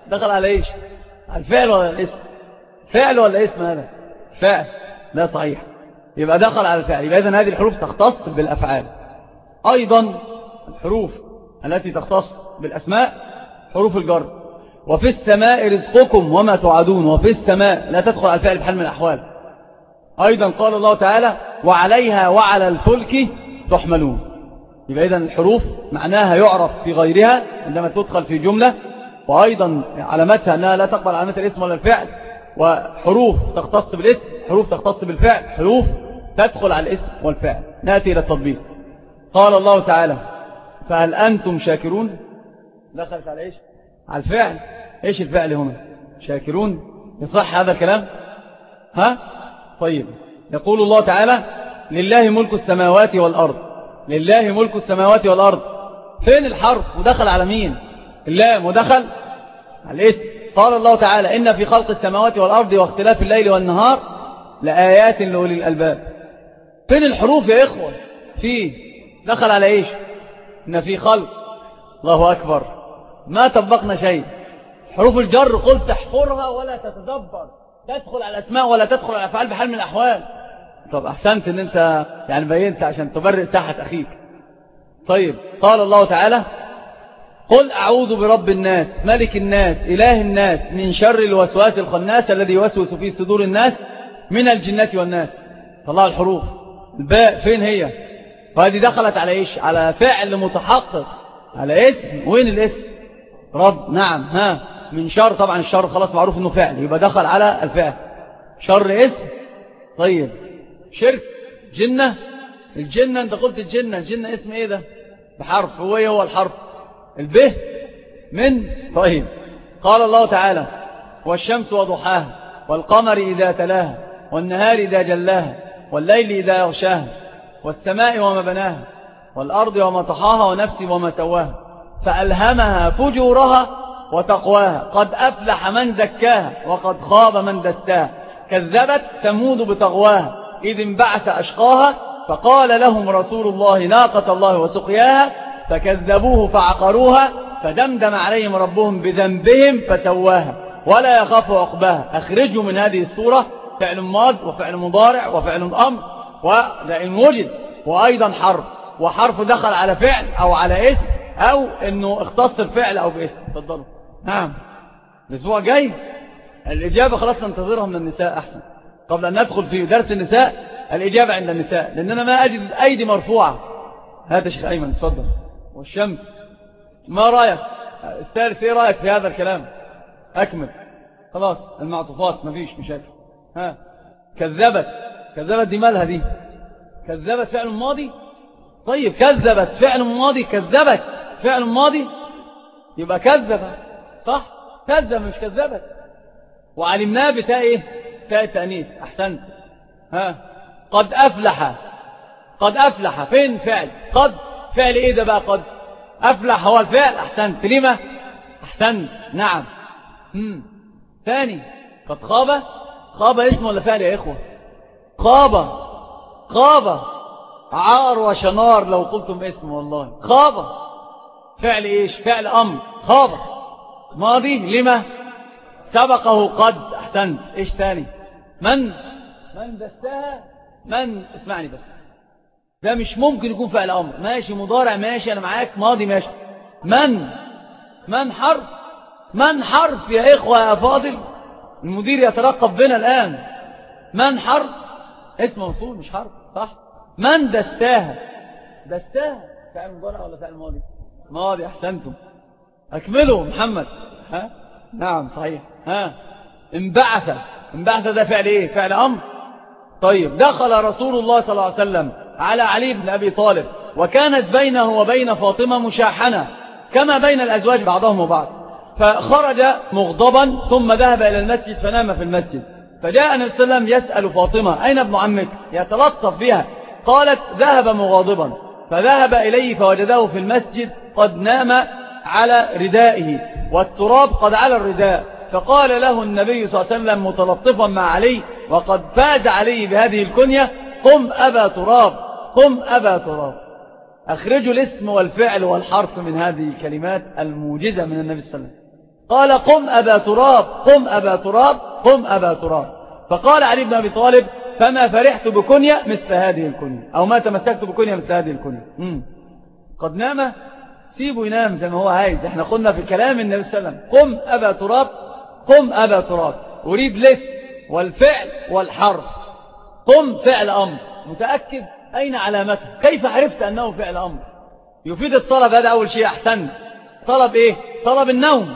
دخل على إيش؟ الفعل ولا الاسم؟ فعل ولا اسم هذا؟ فعل. لا صحيح. يبقى دخل على الفعل يبقى إذن هذه الحروف تختص بالأفعال. أيضا الحروف التي تختص بالأسماء حروف الجر. وفي السماء رزقكم وما تعدون وفي السماء لا تدخل على الفعل بحال من الأحوال. أيضا قال الله تعالى وعليها وعلى الفلك تحملون. يبقى إذن الحروف معناها يعرف في غيرها عندما تدخل في جملة. وأيضا علامتها أنها لا تقبل علامة الاسم ولا الفعل. وحروف تختص بالاسم حروف تختص بالفعل حروف تدخل على الاسم والفعل. نأتي إلى التطبيق. قال الله تعالى فهل أنتم شاكرون؟ دخلت على إيش؟ على الفعل. إيش الفعل هنا؟ شاكرون. يصح هذا الكلام؟ ها؟ طيب. يقول الله تعالى لله ملك السماوات والأرض. لله ملك السماوات والأرض. فين الحرف؟ ودخل على مين؟ اللام. ودخل على الاسم. قال الله تعالى إن في خلق السماوات والأرض واختلاف الليل والنهار لآيات لأولي الألباب. فين الحروف يا إخوة؟ في دخل على إيش؟ إن في خلق. الله أكبر. ما طبقنا شيء. حروف الجر قلت تحفرها ولا تتدبر. تدخل على الأسماء ولا تدخل على الأفعال بحال من الأحوال. طب أحسنت أن أنت يعني بينت عشان تبرئ ساحة أخيك. طيب قال الله تعالى قل أعوذ برب الناس ملك الناس إله الناس من شر الوسواس الخناس الذي يوسوس في صدور الناس من الجنة والناس. طلع الحروف. الباء فين هي؟ وهذه دخلت على إيش؟ على فعل متحقق. على اسم. وين الاسم؟ رب. نعم. ها. من شر. طبعا الشر خلاص معروف إنه فعل. يبقى دخل على الفعل. شر اسم. طيب. شرك. جنة. الجنة. أنت قلت الجنة. الجنة اسم إيه ده؟ بحرف. هو إيه هو الحرف؟ البه من طيب. قال الله تعالى والشمس وضحاها والقمر إذا تلاها والنهار إذا جلاها والليل إذا يغشاها والسماء وما بناها والأرض وما طحاها ونفس وما سواها فألهمها فجورها وتقواها. قد أفلح من زكاها وقد خاب من دستاها كذبت ثمود بتغواها إذ انبعث أشقاها فقال لهم رسول الله ناقة الله وسقياها فكذبوه فعقروها فدمدم عليهم ربهم بذنبهم فسواها ولا يخاف عقباها. أخرجوا من هذه الصورة فعل ماض وفعل مضارع وفعل أمر وإن وجد. وأيضا حرف. وحرف دخل على فعل أو على اسم أو أنه اختص الفعل أو باسم. تفضلوا. نعم. الأسبوع جاي الإجابة خلاص ننتظرها من النساء أحسن. قبل أن ندخل في درس النساء الإجابة عند النساء. لأننا ما أجد أيدي مرفوعة. شيخ أيمن تفضل. والشمس. ما رأيك؟ الثالث إيه رأيك في هذا الكلام؟ أكمل. خلاص المعطوفات ما فيش مشاكل. ها؟ كذبت. كذبت دي مالها دي؟ كذبت فعل ماضي؟ طيب كذبت. فعل ماضي كذبت. فعل ماضي؟ يبقى كذب. صح؟ كذب مش كذبت. وعلمناه بتاء إيه؟ تاء التأنيث. أحسنت. ها؟ قد أفلح. قد أفلح. فين فعل؟ قد فعل إيه ده بقى قد؟ أفلح هو الفعل أحسنت. لما أحسنت. نعم. مم. ثاني. قد خاب؟ خاب اسم ولا فعل يا إخوة؟ خاب. خاب. عار وشنار لو قلتم اسم والله. خاب. فعل إيش؟ فعل أمر. خاب. ماضي. لما سبقه قد. أحسنت. إيش ثاني؟ من؟ من دستها؟ من؟ اسمعني بس. ده مش ممكن يكون فعل أمر. ماشي مضارع ماشي أنا معاك. ماضي ماشي. من؟ من حرف؟ من حرف يا إخوة يا فاضل؟ المدير يترقب بنا الآن. من حرف؟ اسم موصول مش حرف صح. من دستاها؟ دستاها؟ فعل مضارع ولا فعل ماضي؟ ماضي أحسنتم. أكملوا محمد. ها؟ نعم صحيح. ها؟ انبعث. انبعث ده فعل إيه؟ فعل أمر. طيب دخل رسول الله صلى الله عليه وسلم. على علي بن أبي طالب وكانت بينه وبين فاطمة مشاحنة كما بين الأزواج بعضهم وبعض. فخرج مغضبا ثم ذهب إلى المسجد فنام في المسجد. فجاء النبي صلى الله عليه وسلم يسأل فاطمة أين ابن عمك؟ يتلطف بها. قالت ذهب مغاضبا. فذهب إليه فوجده في المسجد قد نام على ردائه والتراب قد على الرداء. فقال له النبي صلى الله عليه وسلم متلطفا مع علي وقد فاز عليه بهذه الكنية قم أبا تراب. قم أبا تراب. أخرجوا الاسم والفعل والحرف من هذه الكلمات الموجزة من النبي صلى الله عليه وسلم. قال قم أبا تراب قم أبا تراب قم أبا تراب. فقال علي بن أبي طالب فما فرحت بكنية مثل هذه الكنية أو ما تمسكت بكنية مثل هذه الكنية. مم. قد نام سيبه ينام زي ما هو عايز. إحنا قلنا في كلام النبي صلى الله عليه وسلم قم أبا تراب قم أبا تراب. أريد لس والفعل والحرف. قم فعل أمر. متأكد؟ أين علامته؟ كيف عرفت أنه فعل أمر يفيد الطلب هذا أول شيء أحسن. طلب إيه؟ طلب النوم.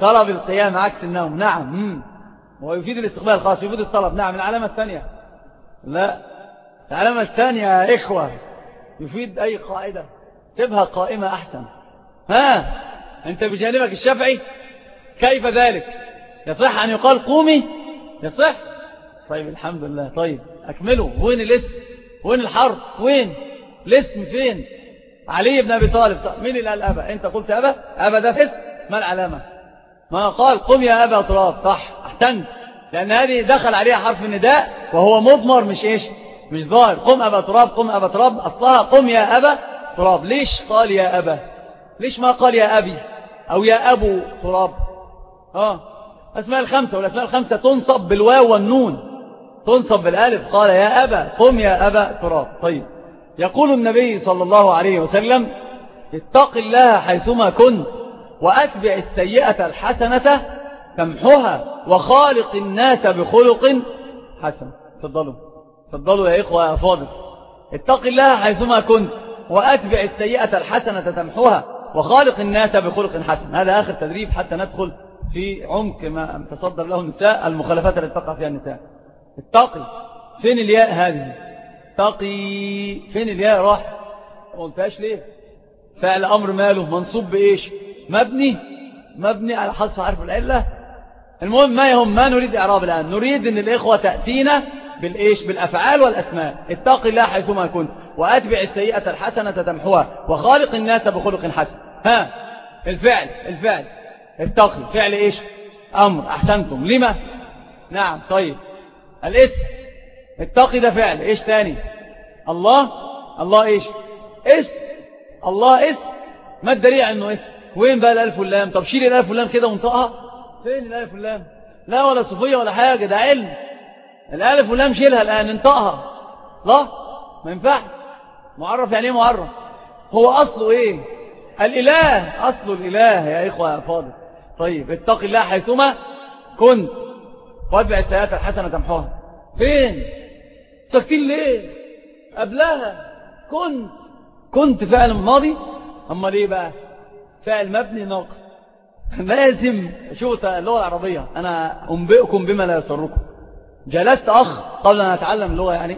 طلب القيام عكس النوم. نعم. ويفيد الاستقبال الخاص يفيد الطلب. نعم. العلامة الثانية. لا. العلامة الثانية يا إخوة يفيد أي قاعدة. سيبها قائمة أحسن. ها؟ أنت بجانبك الشافعي؟ كيف ذلك؟ يصح أن يقال قومي؟ يصح؟ طيب الحمد لله. طيب أكمله. وين الاسم؟ وين الحرف وين؟ الاسم فين؟ علي بن أبي طالب مين اللي قال أبا؟ أنت قلت أبا؟ أبا ده فس ما العلامة؟ ما قال قم يا أبا تراب صح. أحسنت لأن هذه دخل عليها حرف النداء وهو مضمر مش إيش؟ مش ظاهر. قم أبا تراب قم أبا تراب أصلها قم يا أبا تراب ليش قال يا أبا؟ ليش ما قال يا أبي؟ أو يا أبو تراب آه. أسماء الخمسة والأسماء الخمسة تنصب بالواو والنون. تنصب بالألف قال يا أبا قم يا أبا تراب. طيب. يقول النبي صلى الله عليه وسلم اتق الله حيثما كنت وأتبع السيئة الحسنة تمحها وخالق الناس بخلق حسن. تفضلوا. تفضلوا يا إخوة يا فاضل. اتق الله حيثما كنت وأتبع السيئة الحسنة تمحها وخالق الناس بخلق حسن. هذا آخر تدريب حتى ندخل في عمق ما تصدر له النساء المخالفات التي تقع فيها النساء. اتقي فين الياء هذه؟ اتقي فين الياء راح؟ ما قلتهاش ليه؟ فعل أمر ماله منصوب بإيش؟ مبني. مبني على حذف حرف العلة. المهم ما يهم؟ ما نريد إعراب الآن. نريد أن الإخوة تأتينا بالإيش؟ بالأفعال والأسماء. اتق الله حيثما كنت وأتبع السيئة الحسنة تمحوها وخالق الناس بخلق حسن. ها؟ الفعل. الفعل. اتقي فعل إيش؟ أمر. أحسنتم. لما؟ نعم. طيب. الاسم. اتقي ده فعل. إيش تاني؟ الله. الله إيش؟ اسم. الله اسم. ما الدليل أنه اسم؟ وين بقى الألف واللام؟ طب شيل الألف واللام كده وانطقها. فين الألف واللام؟ لا ولا صفية ولا حاجة ده علم. الألف واللام شيلها الآن انطقها. لا ما ينفع معرف يعني إيه معرف؟ هو أصله إيه؟ الإله. أصله الإله يا إخوة يا فاضل. طيب اتق الله حيثما كنت. واتبع السيئات الحسنة تمحوها. فين؟ ساكتين ليه؟ قبلها. كنت. كنت فعل ماضي؟ أما ليه بقى؟ فعل مبني ناقص. لازم شوف اللغة العربية. أنا أنبئكم بما لا يسركم. جلست أخ قبل أن أتعلم اللغة يعني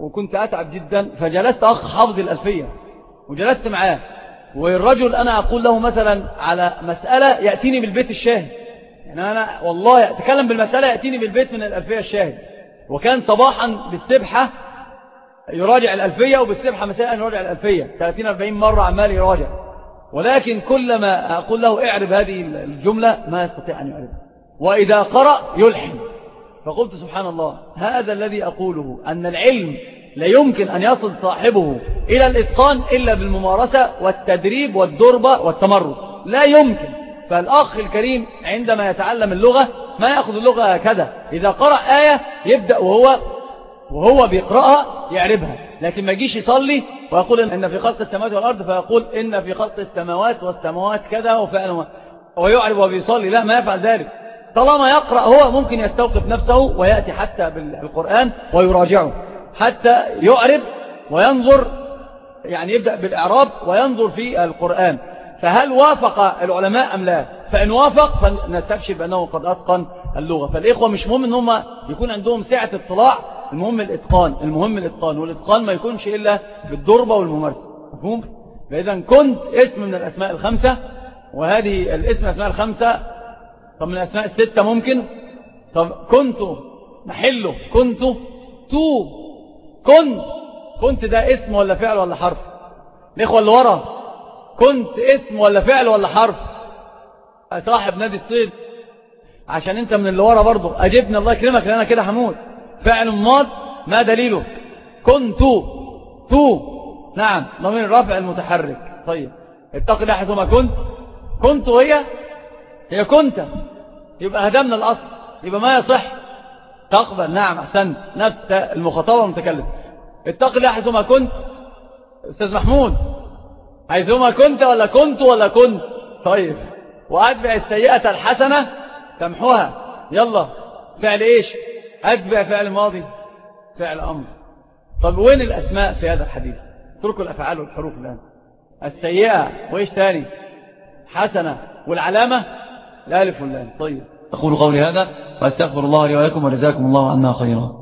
وكنت أتعب جدا فجلست أخ حافظ الألفية وجلست معاه. والرجل أنا أقول له مثلا على مسألة يأتيني بالبيت الشاهد. يعني أنا والله أتكلم بالمسألة يأتيني بالبيت من الألفية الشاهد. وكان صباحا بالسبحة يراجع الألفية وبالسبحة مساء يراجع الألفية. 30-40 مرة عمال يراجع. ولكن كلما أقول له اعرب هذه الجملة ما يستطيع أن يعربها. وإذا قرأ يلحن. فقلت سبحان الله هذا الذي أقوله أن العلم لا يمكن أن يصل صاحبه إلى الإتقان إلا بالممارسة والتدريب والدربة والتمرس. لا يمكن. فالأخ الكريم عندما يتعلم اللغة ما يأخذ اللغة هكذا. إذا قرأ آية يبدأ وهو وهو بيقرأها يعربها. لكن ما يجيش يصلي ويقول إن في خلق السماوات والأرض فيقول إن في خلق السماوات والسماوات كذا وفعل ويعرب وبيصلي. لا ما يفعل ذلك. طالما يقرأ هو ممكن يستوقف نفسه ويأتي حتى بالقرآن ويراجعه. حتى يعرب وينظر يعني يبدأ بالإعراب وينظر في القرآن. فهل وافق العلماء أم لا؟ فإن وافق فنستبشر بأنه قد أتقن اللغة. فالإخوة مش مهم أن هم يكون عندهم سعة اطلاع المهم الإتقان. المهم الإتقان والإتقان ما يكونش إلا بالضربة والممارسة. مفهوم؟ فإذا كنت اسم من الأسماء الخمسة وهذه الاسم الأسماء الخمسة طب من الأسماء الستة ممكن؟ طب كنت محله كنت تو كنت كنت ده اسم ولا فعل ولا حرف؟ الإخوة اللي ورا. كنت اسم ولا فعل ولا حرف. صاحب نادي الصيد عشان انت من اللي ورا برضه. اجبني الله يكرمك لأن أنا كده هموت. فعل ماض ما دليله. كنت تو. نعم ضمير الرفع المتحرك. طيب اتق الله حيثما كنت. كنت وهي؟ هي كنت. يبقى هدمنا الأصل. يبقى ما يصح. تقبل. نعم أحسنت. نفس المخاطبة والمتكلم اتق الله حيثما كنت. أستاذ محمود. حيثما كنت ولا كنت ولا كنت. طيب. وأتبع السيئة الحسنة تمحوها. يلا. فعل إيش؟ أتبع فعل ماضي. فعل أمر. طب وين الأسماء في هذا الحديث؟ اتركوا الأفعال والحروف الآن. السيئة. وإيش تاني حسنة. والعلامة؟ الألف واللام طيب. أقول قولي هذا. وأستغفر الله لي ولكم وجزاكم الله عنا خيرا.